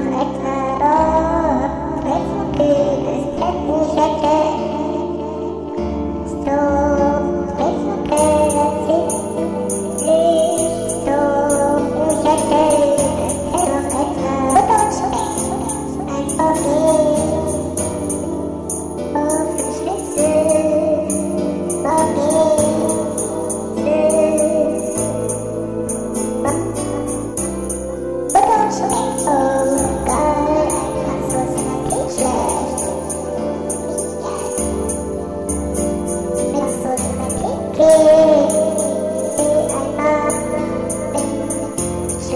an egghead.